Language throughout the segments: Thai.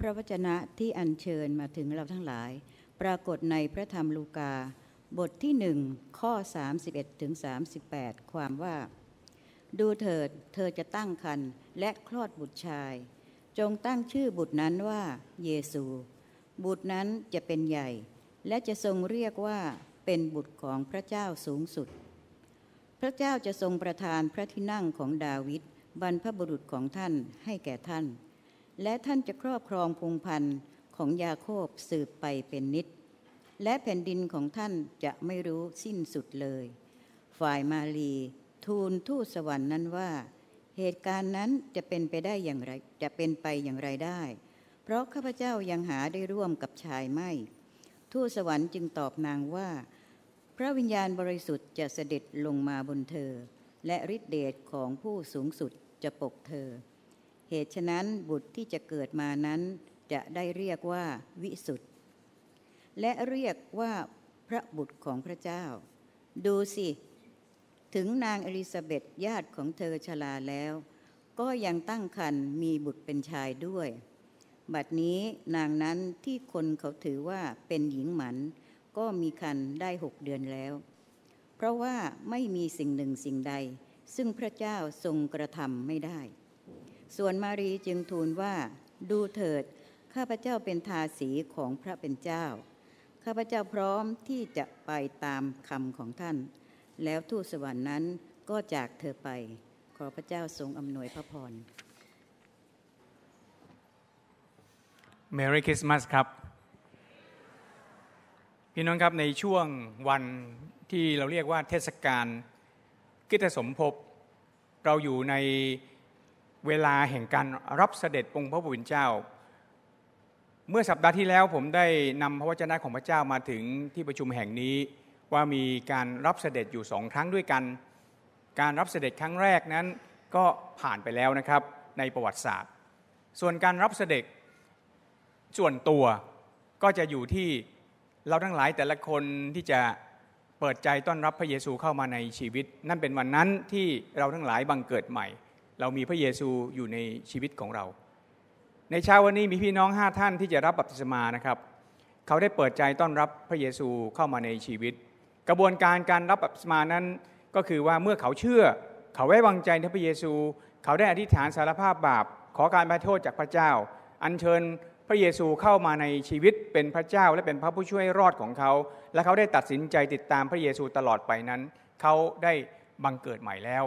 พระวจนะที่อัญเชิญมาถึงเราทั้งหลาย ปรากฏในพระธรรมลูกา บทที่หนึ่งข้อ 31ถึง38 ความว่า ดูเถิดเธอจะตั้งครรภ์และคลอดบุตรชาย จงตั้งชื่อบุตรนั้นว่าเยซู บุตรนั้นจะเป็นใหญ่ และจะทรงเรียกว่าเป็นบุตรของพระเจ้าสูงสุด พระเจ้าจะทรงประทานพระที่นั่งของดาวิดบรรพบุรุษของท่านให้แก่ท่าน และท่านจะครอบครองพงพันธ์ของยาโคบสืบไปเป็นนิด และแผ่นดินของท่านจะไม่รู้สิ้นสุดเลย ฝ่ายมาลีทูลทูตสวรรค์นั้นว่า เหตุการณ์นั้นจะเป็นไปได้อย่างไรจะเป็นไปอย่างไรได้ เพราะข้าพเจ้ายังหาได้ร่วมกับชายไม่ ทูตสวรรค์จึงตอบนางว่า พระวิญญาณบริสุทธิ์จะเสด็จลงมาบนเธอ และฤทธิเดชของผู้สูงสุดจะปกเธอ เหตุฉะนั้นบุตรที่จะเกิดมานั้นจะได้เรียกว่าวิสุทธ์และเรียกว่าพระบุตรของพระเจ้า ดูสิ ถึงนางอลิซาเบธญาติของเธอชราแล้ว ก็ยังตั้งครรภ์มีบุตรเป็นชายด้วย บัดนี้นางนั้นที่คนเขาถือว่าเป็นหญิงหมัน ก็มีคันได้หกเดือนแล้ว เพราะว่าไม่มีสิ่งหนึ่งสิ่งใด ซึ่งพระเจ้าทรงกระทำไม่ได้ ส่วนมารีจึงทูลว่า ดูเถิด ข้าพเจ้าเป็นทาสีของพระเป็นเจ้า ข้าพเจ้าพร้อมที่จะไปตามคำของท่าน แล้วทูตสวรรค์นั้นก็จากเธอไป ขอพระเจ้าทรงอำนวยพระพร Merry Christmas ครับ พี่น้องครับในช่วงวันที่เราเรียกว่าเทศกาลกิตสมภพเราอยู่ใน เวลาแห่งการรับเสด็จองค์พระผู้เป็นเจ้า เมื่อสัปดาห์ที่แล้วผมได้นำพระวจนะของพระเจ้ามาถึงที่ประชุมแห่งนี้ ว่ามีการรับเสด็จอยู่สองครั้งด้วยกัน การรับเสด็จครั้งแรกนั้นก็ผ่านไปแล้วนะครับในประวัติศาสตร์ ส่วนการรับเสด็จส่วนตัวก็จะอยู่ที่เราทั้งหลายแต่ละคนที่จะเปิดใจต้อนรับพระเยซูเข้ามาในชีวิต นั่นเป็นวันนั้นที่เราทั้งหลายบังเกิดใหม่ เรามีพระเยซูอยู่ในชีวิตของเรา ในเช้าวันนี้มีพี่น้องห้าท่านที่จะรับบัพติศมานะครับ เขาได้เปิดใจต้อนรับพระเยซูเข้ามาในชีวิต กระบวนการการรับบัพติศมานั้นก็คือว่าเมื่อเขาเชื่อ เขาไว้วางใจในพระเยซู เขาได้อธิษฐานสารภาพบาป ขอการพระโทษจากพระเจ้า อัญเชิญพระเยซูเข้ามาในชีวิตเป็นพระเจ้าและเป็นพระผู้ช่วยรอดของเขา และเขาได้ตัดสินใจติดตามพระเยซูตลอดไปนั้น เขาได้บังเกิดใหม่แล้ว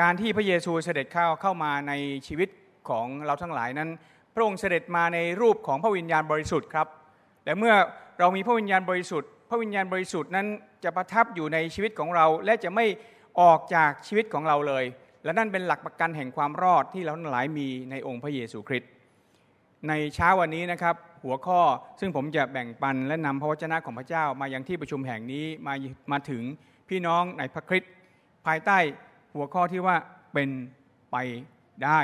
การที่พระเยซูเสด็จเข้าเข้ามาในชีวิตของเราทั้งหลายนั้น พระองค์เสด็จมาในรูปของพระวิญญาณบริสุทธิ์ครับแต่เมื่อเรามีพระวิญญาณบริสุทธิ์ พระวิญญาณบริสุทธิ์นั้นจะประทับอยู่ในชีวิตของเรา และจะไม่ออกจากชีวิตของเราเลย และนั่นเป็นหลักประกันแห่งความรอดที่เราทั้งหลายมีในองค์พระเยซูคริสต์ในเช้าวันนี้นะครับหัวข้อซึ่งผมจะแบ่งปันและนำพระวจนะของพระเจ้ามายังที่ประชุมแห่งนี้มามาถึงพี่น้องในพระคริสต์ภายใต้ หัวข้อที่ว่าเป็นไปได้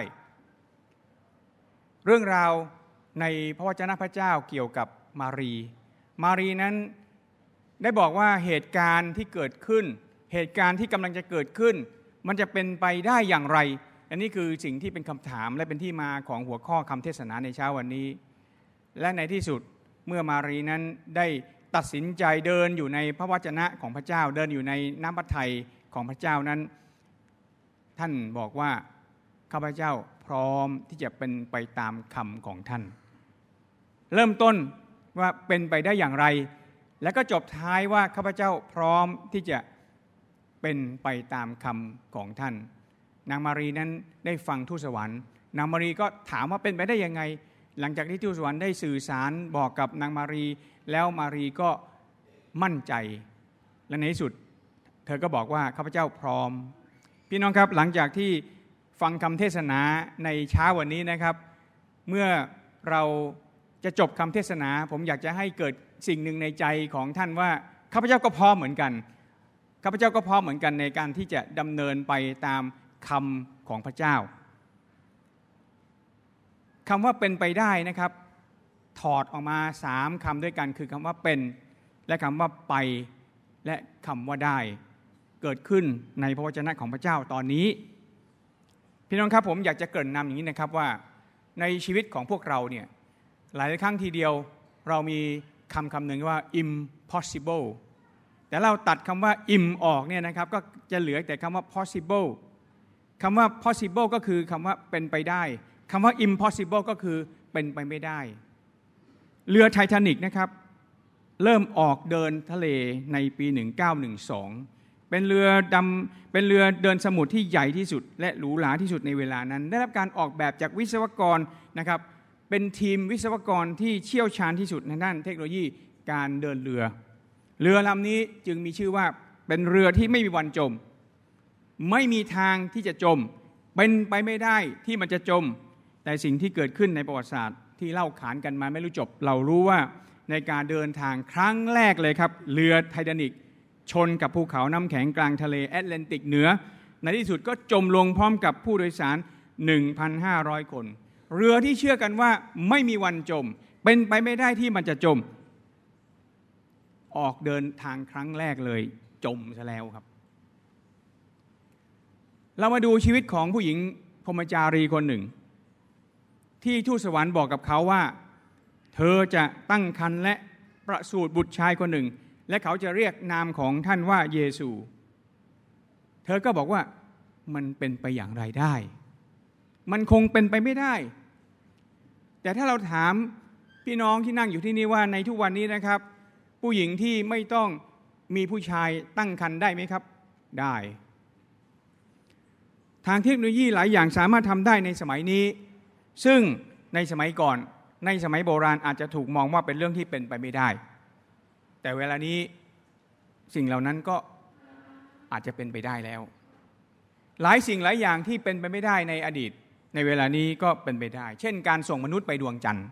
เรื่องราวในพระวจนะพระเจ้าเกี่ยวกับมารี มารีนั้นได้บอกว่าเหตุการณ์ที่เกิดขึ้น เหตุการณ์ที่กำลังจะเกิดขึ้น มันจะเป็นไปได้อย่างไร อันนี้คือสิ่งที่เป็นคำถามและเป็นที่มาของหัวข้อคำเทศนาในเช้าวันนี้ และในที่สุดเมื่อมารีนั้นได้ตัดสินใจเดินอยู่ในพระวจนะของพระเจ้า เดินอยู่ในน้ำพระทัยของพระเจ้านั้น ท่านบอกว่าข้าพเจ้าพร้อมที่จะเป็นไปตามคำของท่าน เริ่มต้นว่าเป็นไปได้อย่างไร แล้วก็จบท้ายว่าข้าพเจ้าพร้อมที่จะเป็นไปตามคำของท่าน นางมารีนั้นได้ฟังทูตสวรรค์ นางมารีก็ถามว่าเป็นไปได้ยังไง หลังจากที่ทูตสวรรค์ได้สื่อสารบอกกับนางมารี แล้วมารีก็มั่นใจ และในที่สุด เธอก็บอกว่าข้าพเจ้าพร้อม พี่น้องครับหลังจากที่ฟังคำเทศนาในเช้าวันนี้นะครับ เมื่อเราจะจบคำเทศนา ผมอยากจะให้เกิดสิ่งหนึ่งในใจของท่านว่าข้าพเจ้าก็พร้อมเหมือนกันข้าพเจ้าก็พร้อมเหมือนกันในการที่จะดำเนินไปตามคำของพระเจ้าคำว่าเป็นไปได้นะครับ ถอดออกมาสามคำด้วยกัน คือคำว่าเป็น และคำว่าไป และคำว่าได้ เกิดขึ้นในพระวจนะของพระเจ้าตอนนี้ พี่น้องครับผมอยากจะเกริ่นนำอย่างนี้นะครับว่าในชีวิตของพวกเราเนี่ยหลายครั้งทีเดียวเรามีคำคำหนึ่งว่า impossible แต่เราตัดคำว่า im ออกเนี่ยนะครับก็จะเหลือแต่คำว่า possible คำว่า possible ก็คือคำว่าเป็นไปได้คำว่า impossible ก็คือเป็นไปไม่ได้ เรือไททานิกนะครับ เริ่มออกเดินทะเลในปี 1912 เป็นเรือดำเป็นเรือเดินสมุทรที่ใหญ่ที่สุด และหรูหราที่สุดในเวลานั้น ได้รับการออกแบบจากวิศวกรนะครับเป็นทีมวิศวกรที่เชี่ยวชาญที่สุดในด้านเทคโนโลยีการเดินเรือ เรือลำนี้จึงมีชื่อว่าเป็นเรือที่ไม่มีวันจม ไม่มีทางที่จะจม เป็นไปไม่ได้ที่มันจะจม แต่สิ่งที่เกิดขึ้นในประวัติศาสตร์ ที่เล่าขานกันมาไม่รู้จบ เรารู้ว่าในการเดินทางครั้งแรกเลยครับ เรือไททานิก ชนกับภูเขาน้ำแข็งกลางทะเลแอตแลนติกเหนือ ในที่สุดก็จมลงพร้อมกับผู้โดยสาร 1,500 คน เรือที่เชื่อกันว่าไม่มีวันจม เป็นไปไม่ได้ที่มันจะจม ออกเดินทางครั้งแรกเลยจมซะแล้วครับ เรามาดูชีวิตของผู้หญิงพรมจารีคนหนึ่ง ที่ทูตสวรรค์บอกกับเขาว่า เธอจะตั้งครรภ์และประสูติบุตรชายคนหนึ่ง และเขาจะเรียกนามของท่านว่าเยซู เธอก็บอกว่ามันเป็นไปอย่างไรได้ มันคงเป็นไปไม่ได้ แต่ถ้าเราถามพี่น้องที่นั่งอยู่ที่นี่ว่าในทุกวันนี้นะครับ ผู้หญิงที่ไม่ต้องมีผู้ชายตั้งครรภ์ได้ไหมครับ ได้ ทางเทคโนโลยีหลายอย่างสามารถทำได้ในสมัยนี้ ซึ่งในสมัยก่อนในสมัยโบราณอาจจะถูกมองว่าเป็นเรื่องที่เป็นไปไม่ได้ แต่เวลานี้สิ่งเหล่านั้นก็อาจจะเป็นไปได้แล้ว หลายสิ่งหลายอย่างที่เป็นไปไม่ได้ในอดีต ในเวลานี้ก็เป็นไปได้ เช่น การส่งมนุษย์ไปดวงจันทร์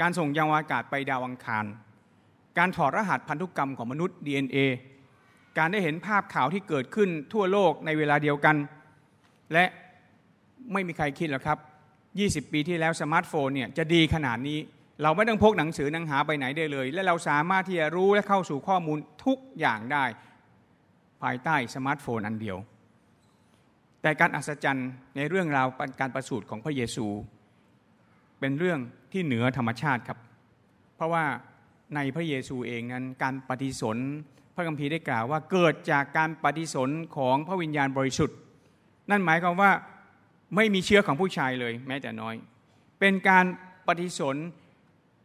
การส่งยานอวกาศไปดาวอังคาร การถอดรหัสพันธุกรรมของมนุษย์ DNA การได้เห็นภาพข่าวที่เกิดขึ้นทั่วโลกในเวลาเดียวกัน และไม่มีใครคิดหรอกครับ 20 ปีที่แล้วสมาร์ทโฟนเนี่ยจะดีขนาดนี้ เราไม่ต้องพกหนังสือหนังหาไปไหนได้เลย และเราสามารถที่จะรู้และเข้าสู่ข้อมูลทุกอย่างได้ ภายใต้สมาร์ทโฟนอันเดียว แต่การอัศจรรย์ในเรื่องราวการประสูติของพระเยซู เป็นเรื่องที่เหนือธรรมชาติครับ เพราะว่าในพระเยซูเองนั้นการปฏิสนพระคัมภีร์ได้กล่าวว่าเกิดจากการปฏิสนของพระวิญญาณบริสุทธิ์ นั่นหมายความว่าไม่มีเชื้อของผู้ชายเลยแม้แต่น้อย เป็นการปฏิสน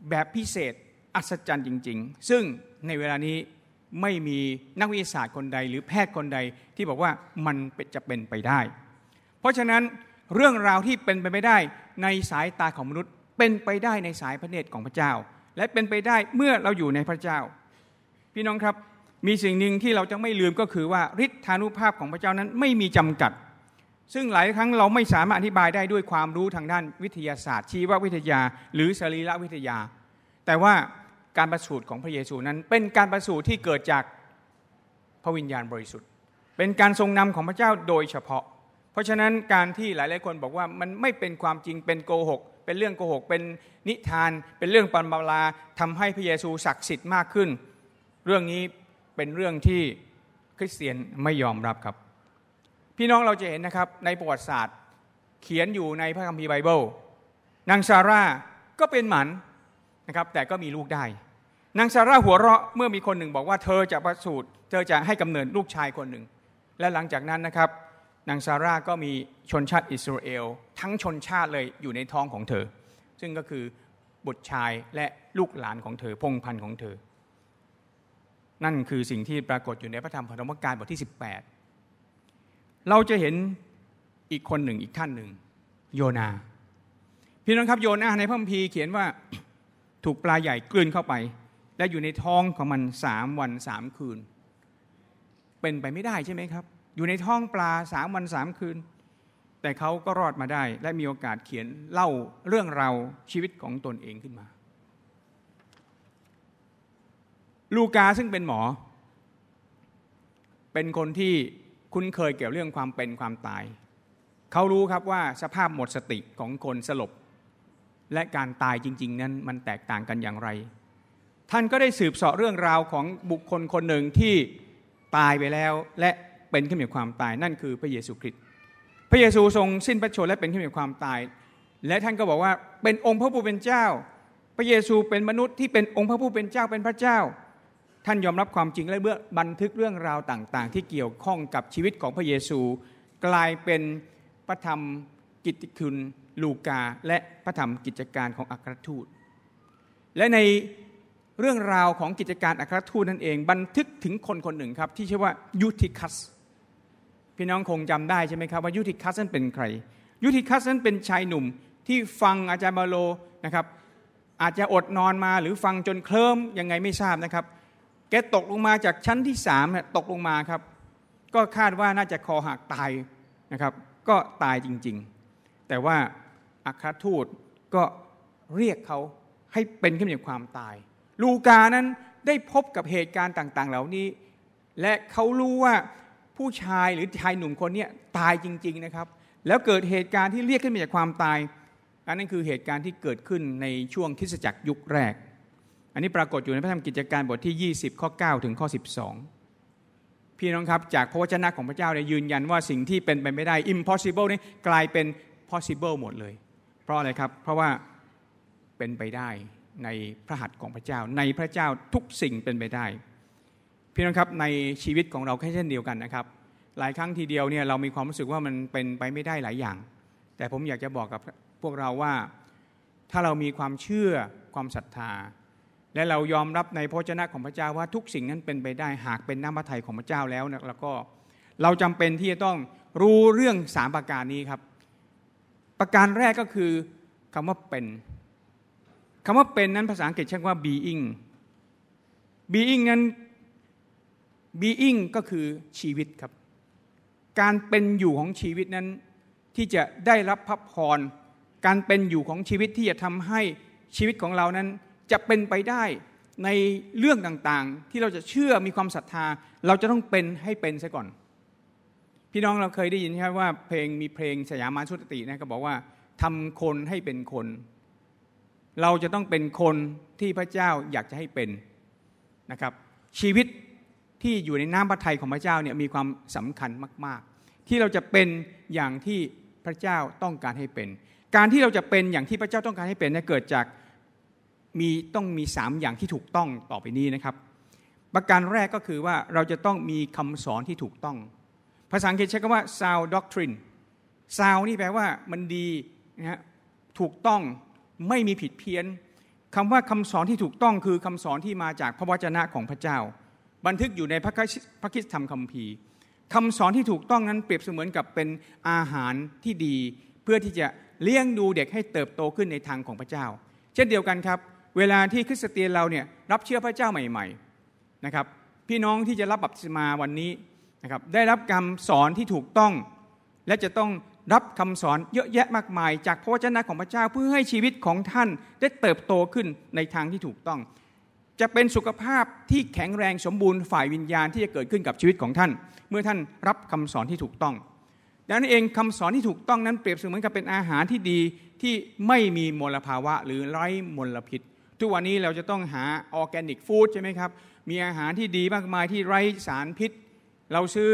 แบบพิเศษอัศจรรย์จริง ๆ ซึ่งในเวลานี้ไม่มีนักวิทยาศาสตร์คนใด หรือแพทย์คนใดที่บอกว่ามันจะเป็นไปได้ เพราะฉะนั้นเรื่องราวที่เป็นไปไม่ได้ในสายตาของมนุษย์ เป็นไปได้ในสายพระเนตรของพระเจ้า และเป็นไปได้เมื่อเราอยู่ในพระเจ้า พี่น้องครับมีสิ่งหนึ่งที่เราจะไม่ลืมก็คือว่าฤทธานุภาพของพระเจ้านั้นไม่มีจำกัด ซึ่งหลายครั้งเราไม่สามารถอธิบายได้ด้วยความรู้ทางด้านวิทยาศาสตร์ ชีววิทยา หรือสรีรวิทยา แต่ว่าการประสูติของพระเยซูนั้น เป็นการประสูติที่เกิดจากพระวิญญาณบริสุทธิ์ เป็นการทรงนำของพระเจ้าโดยเฉพาะ เพราะฉะนั้นการที่หลายๆคนบอกว่ามันไม่เป็นความจริงเป็นโกหกเป็นเรื่องโกหกเป็นนิทาน เป็นเรื่องปันบาลาทำให้พระเยซูศักดิ์สิทธิ์มากขึ้น เรื่องนี้เป็นเรื่องที่คริสเตียนไม่ยอมรับครับ พี่น้องเราจะเห็นนะครับในประวัติศาสตร์ เขียนอยู่ในพระคัมภีร์ไบเบิลนางซาร่าก็เป็นหมันนะครับแต่ก็มีลูกได้ นางซาร่าหัวเราะเมื่อมีคนหนึ่งบอกว่าเธอจะประสูติเธอจะให้กำเนิดลูกชายคนหนึ่ง และหลังจากนั้นนะครับนางซาร่าก็มีชนชาติอิสราเอล ทั้งชนชาติเลยอยู่ในท้องของเธอ ซึ่งก็คือบุตรชายและลูกหลานของเธอพงพันธุ์ของเธอ นั่นคือสิ่งที่ปรากฏอยู่ในพระธรรมพนมการบทที่ 18 เราจะเห็นอีกคนหนึ่งอีกท่านหนึ่ง โยนา พี่น้องครับโยนาในพระคัมภีร์เขียนว่าถูกปลาใหญ่กลืนเข้าไป และอยู่ในท้องของมันสามวันสามคืน เป็นไปไม่ได้ใช่ไหมครับ อยู่ในท้องปลาสามวันสามคืน แต่เขาก็รอดมาได้ และมีโอกาสเขียนเล่าเรื่องราวชีวิตของตนเองขึ้นมา ลูกาซึ่งเป็นหมอ เป็นคนที่ คุ้นเคยเกี่ยวเรื่องความเป็นความตาย เขารู้ครับว่าสภาพหมดสติของคนสลบ และการตายจริง ๆ นั้นมันแตกต่างกันอย่างไร ท่านก็ได้สืบเสาะเรื่องราวของบุคคลคนหนึ่งที่ตายไปแล้วและเป็นขึ้นจากความตายนั่นคือพระเยซูคริสต์พระเยซูทรงสิ้นพระชนม์และเป็นขึ้นจากความตาย และท่านก็บอกว่าเป็นองค์พระผู้เป็นเจ้า พระเยซูเป็นมนุษย์ที่เป็นองค์พระผู้เป็นเจ้าเป็นพระเจ้า ท่านยอมรับความจริงและเมื่อบันทึกเรื่องราวต่าง ๆ ที่เกี่ยวข้องกับชีวิตของพระเยซู กลายเป็นพระธรรมกิตติคุณลูกา และพระธรรมกิจการของอัครทูต และในเรื่องราวของกิจการอัครทูตนั่นเอง บันทึกถึงคนคนหนึ่งครับ ที่ชื่อว่ายูทิคัส พี่น้องคงจำได้ใช่ไหมครับว่ายูทิคัสนั้นเป็นใครยูทิคัสนั้นเป็นชายหนุ่มที่ฟังอาจารย์บาโลนะครับอาจจะอดนอนมาหรือฟังจนเคลิ้มยังไงไม่ทราบนะครับ กตกลงมาจากชั้นที่สามตกลงมาครับ ก็คาดว่าน่าจะคอหักตายนะครับ ก็ตายจริงๆ แต่ว่าอัครทูตก็เรียกเขาให้เป็นขึ้นจากความตาย ลูกานั้นได้พบกับเหตุการณ์ต่าง ๆ เหล่านี้ และเขารู้ว่าผู้ชายหรือชายหนุ่มคนนี้ตายจริง ๆนะครับ แล้วเกิดเหตุการณ์ที่เรียกขึ้นมาจากความตายอันนั้นคือเหตุการณ์ที่เกิดขึ้นในช่วงคริสตจักรยุคแรก อันนี้ปรากฏอยู่ในพระธรรมกิจการบทที่ 20 ข้อ 9 ถึงข้อ 12 พี่น้องครับ จากพระวจนะของพระเจ้าเนี่ยยืนยันว่าสิ่งที่เป็นไปไม่ได้ impossible นี่กลายเป็น possible หมดเลย เพราะอะไรครับ เพราะว่าเป็นไปได้ในพระหัตถ์ของพระเจ้า ในพระเจ้าทุกสิ่งเป็นไปได้ พี่น้องครับในชีวิตของเราแค่เช่นเดียวกันนะครับ หลายครั้งทีเดียวเนี่ยเรามีความรู้สึกว่ามันเป็นไปไม่ได้หลายอย่าง แต่ผมอยากจะบอกกับพวกเราว่าถ้าเรามีความเชื่อความศรัทธา และเรายอมรับในพระเจ้าของพระเจ้าว่าทุกสิ่งนั้นเป็นไปได้หากเป็นน้ำพระทัยของพระเจ้าแล้วนะแล้วก็เราจำเป็นที่จะต้องรู้เรื่องสามประการนี้ครับ ประการแรกก็คือคำว่าเป็นคำว่าเป็นนั้นภาษาอังกฤษใช้ว่า being being นั้น being ก็คือชีวิตครับ การเป็นอยู่ของชีวิตนั้นที่จะได้รับพระพรการเป็นอยู่ของชีวิตที่จะทำให้ชีวิตของเรานั้น จะเป็นไปได้ในเรื่องต่างๆ ที่เราจะเชื่อมีความศรัทธา เราจะต้องเป็นให้เป็นซะก่อน พี่น้องเราเคยได้ยินใช่ไหมว่าเพลงมีเพลงสยามาสุตตินะก็บอกว่าทำคนให้เป็นคน เราจะต้องเป็นคนที่พระเจ้าอยากจะให้เป็นนะครับ ชีวิตที่อยู่ในน้ำพระทัยของพระเจ้าเนี่ยมีความสำคัญมาก ๆ ที่เราจะเป็นอย่างที่พระเจ้าต้องการให้เป็น การที่เราจะเป็นอย่างที่พระเจ้าต้องการให้เป็นเนี่ยเกิดจาก มีต้องมีสามอย่างที่ถูกต้องต่อไปนี้นะครับ ประการแรกก็คือว่าเราจะต้องมีคำสอนที่ถูกต้อง ภาษาอังกฤษใช้คำว่า sound doctrine sound นี่แปลว่ามันดีนะฮะถูกต้องไม่มีผิดเพี้ยนคำว่าคำสอนที่ถูกต้องคือคำสอนที่มาจากพระวจนะของพระเจ้า บันทึกอยู่ในพระคิดธรรมคัมภีร์คำสอนที่ถูกต้องนั้นเปรียบเสมือนกับเป็นอาหารที่ดี เพื่อที่จะเลี้ยงดูเด็กให้เติบโตขึ้นในทางของพระเจ้า เช่นเดียวกันครับ เวลาที่คริสเตียนเราเนี่ยรับเชื่อพระเจ้าใหม่ๆนะครับพี่น้องที่จะรับบัพติศมาวันนี้นะครับได้รับคำสอนที่ถูกต้อง และจะต้องรับคำสอนเยอะแยะมากมาย จากพระวจนะของพระเจ้าเพื่อให้ชีวิตของท่านได้เติบโตขึ้นในทางที่ถูกต้อง จะเป็นสุขภาพที่แข็งแรงสมบูรณ์ฝ่ายวิญญาณที่จะเกิดขึ้นกับชีวิตของท่าน เมื่อท่านรับคำสอนที่ถูกต้องดังนั้นเองคำสอนที่ถูกต้องนั้นเปรียบเสมือนกับเป็นอาหารที่ดีที่ไม่มีมลภาวะหรือไร้มลพิษ ทุกวันนี้เราจะต้องหาออร์แกนิกฟู้ดใช่ไหมครับ มีอาหารที่ดีมากมายที่ไร้สารพิษ เราซื้อ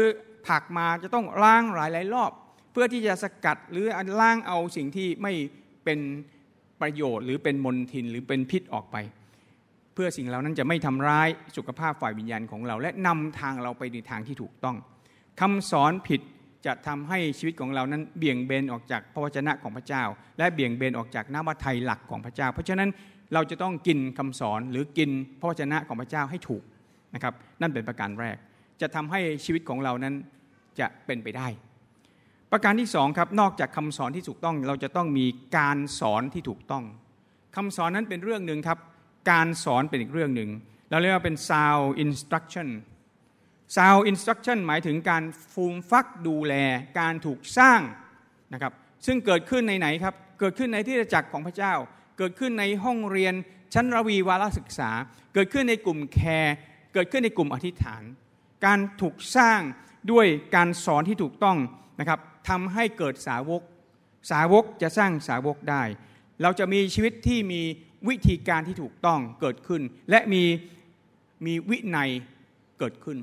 ผักมาจะต้องล้างหลายหลายรอบ เพื่อที่จะสกัดหรือล้างเอาสิ่งที่ไม่เป็นประโยชน์ หรือเป็นมลทินหรือเป็นพิษออกไป เพื่อสิ่งเหล่านั้นจะไม่ทำร้ายสุขภาพฝ่ายวิญญาณของเรา และนำทางเราไปในทางที่ถูกต้องคำสอนผิดจะทำให้ชีวิตของเรานั้นเบี่ยงเบนออกจากพระวจนะของพระเจ้า และเบี่ยงเบนออกจากน้ำวัไทยหลักของพระเจ้า เพราะฉะนั้น เราจะต้องกินคำสอนหรือกินพระวจนะของพระเจ้าให้ถูกนะครับ นั่นเป็นประการแรก จะทำให้ชีวิตของเรานั้นจะเป็นไปได้ ประการที่สองครับนอกจากคำสอนที่ถูกต้อง เราจะต้องมีการสอนที่ถูกต้องคำสอนนั้นเป็นเรื่องหนึ่งครับ การสอนเป็นอีกเรื่องหนึ่งเราเรียกว่าเป็น sound instruction sound instruction หมายถึงการฟูมฟักดูแลการถูกสร้างนะครับซึ่งเกิดขึ้นในไหนครับ เกิดขึ้นในที่จักรของพระเจ้า เกิดขึ้นในห้องเรียนชั้นระวีวารศึกษา เกิดขึ้นในกลุ่มแคร์เกิดขึ้นในกลุ่มอธิษฐาน การถูกสร้างด้วยการสอนที่ถูกต้องนะครับทำให้เกิดสาวก สาวกจะสร้างสาวกได้ เราจะมีชีวิตที่มีวิธีการที่ถูกต้องเกิดขึ้น และมีมีวินัยเกิดขึ้น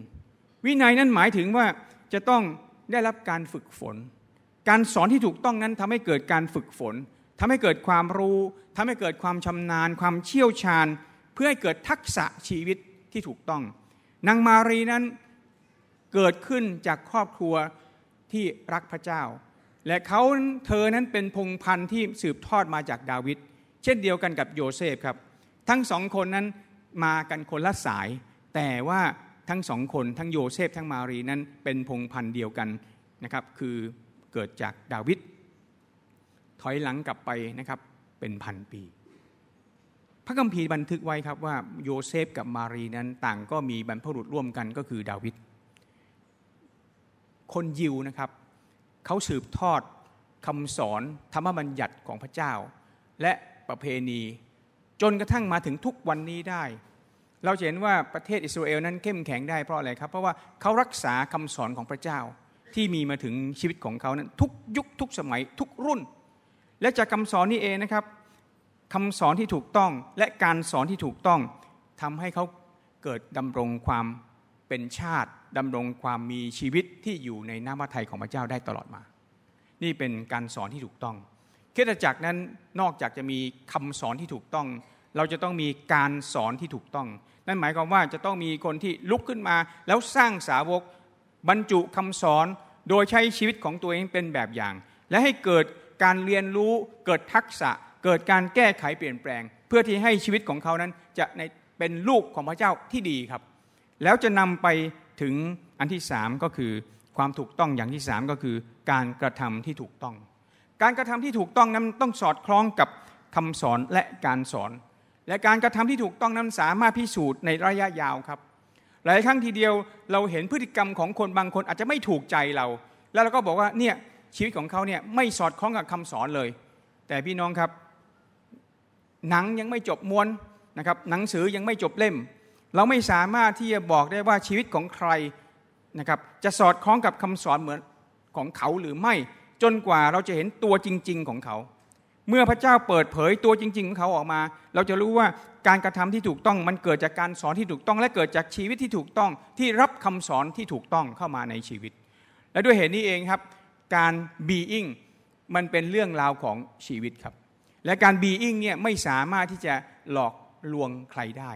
วินัยนั้นหมายถึงว่าจะต้องได้รับการฝึกฝน การสอนที่ถูกต้องนั้นทำให้เกิดการฝึกฝน ทำให้เกิดความรู้ทำให้เกิดความชำนาญ ความเชี่ยวชาญ เพื่อให้เกิดทักษะชีวิตที่ถูกต้อง นางมารีนั้นเกิดขึ้นจากครอบครัวที่รักพระเจ้า และเขาเธอนั้นเป็นพงพันธุ์ที่สืบทอดมาจากดาวิดเช่นเดียวกันกับโยเซฟครับ ทั้งสองคนนั้นมากันคนละสาย แต่ว่าทั้งสองคนทั้งโยเซฟทั้งมารีนั้นเป็นพงศ์พันธุ์เดียวกันนะครับ คือเกิดจากดาวิด ถอยหลังกลับไปนะครับเป็นพันปี พระคัมภีร์บันทึกไว้ครับว่าโยเซฟกับมารีนั้นต่างก็มีบรรพบุรุษร่วมกันก็คือดาวิดคนยิวนะครับเขาสืบทอดคำสอนธรรมบัญญัติของพระเจ้า และประเพณีจนกระทั่งมาถึงทุกวันนี้ได้ เราเห็นว่าประเทศอิสราเอลนั้นเข้มแข็งได้เพราะอะไรครับ เพราะว่าเขารักษาคำสอนของพระเจ้าที่มีมาถึงชีวิตของเขานั้นทุกยุคทุกสมัยทุกรุ่น และจากคำสอนนี้เองนะครับคำสอนที่ถูกต้องและการสอนที่ถูกต้องทำให้เขาเกิดดำรงความเป็นชาติดำรงความมีชีวิตที่อยู่ในน้ำพระทัยของพระเจ้าได้ตลอดมา นี่เป็นการสอนที่ถูกต้องคริสตจักรนั้นนอกจากจะมีคำสอนที่ถูกต้อง เราจะต้องมีการสอนที่ถูกต้อง นั่นหมายความว่าจะต้องมีคนที่ลุกขึ้นมา แล้วสร้างสาวกบรรจุคำสอนโดยใช้ชีวิตของตัวเองเป็นแบบอย่าง และให้เกิด การเรียนรู้เกิดทักษะ เกิดการแก้ไขเปลี่ยนแปลง เพื่อที่ให้ชีวิตของเขานั้นจะในเป็นลูกของพระเจ้าที่ดีครับ แล้วจะนำไปถึงอันที่สามก็คือความถูกต้องอย่างที่สามก็คือ การกระทำที่ถูกต้อง การกระทำที่ถูกต้องนั้นต้องสอดคล้องกับคำสอนและการสอน และการกระทำที่ถูกต้องนั้นสามารถพิสูจน์ในระยะยาวครับ หลายครั้งทีเดียวเราเห็นพฤติกรรมของคนบางคนอาจจะไม่ถูกใจเรา แล้วเราก็บอกว่าเนี่ย ชีวิตของเขาเนี่ยไม่สอดคล้องกับคำสอนเลย แต่พี่น้องครับ หนังยังไม่จบม้วนนะครับหนังสือยังไม่จบเล่ม เราไม่สามารถที่จะบอกได้ว่าชีวิตของใครนะครับจะสอดคล้องกับคำสอนเหมือนของเขาหรือไม่จนกว่าเราจะเห็นตัวจริง ๆ ของเขา เมื่อพระเจ้าเปิดเผยตัวจริง ๆ ของเขาออกมา เราจะรู้ว่าการกระทำที่ถูกต้องมันเกิดจากการสอนที่ถูกต้อง และเกิดจากชีวิตที่ถูกต้องที่รับคำสอนที่ถูกต้องเข้ามาในชีวิต และด้วยเหตุนี้เองครับ การ being มันเป็นเรื่องราวของชีวิตครับ และการ being เนี่ยไม่สามารถที่จะหลอกลวงใครได้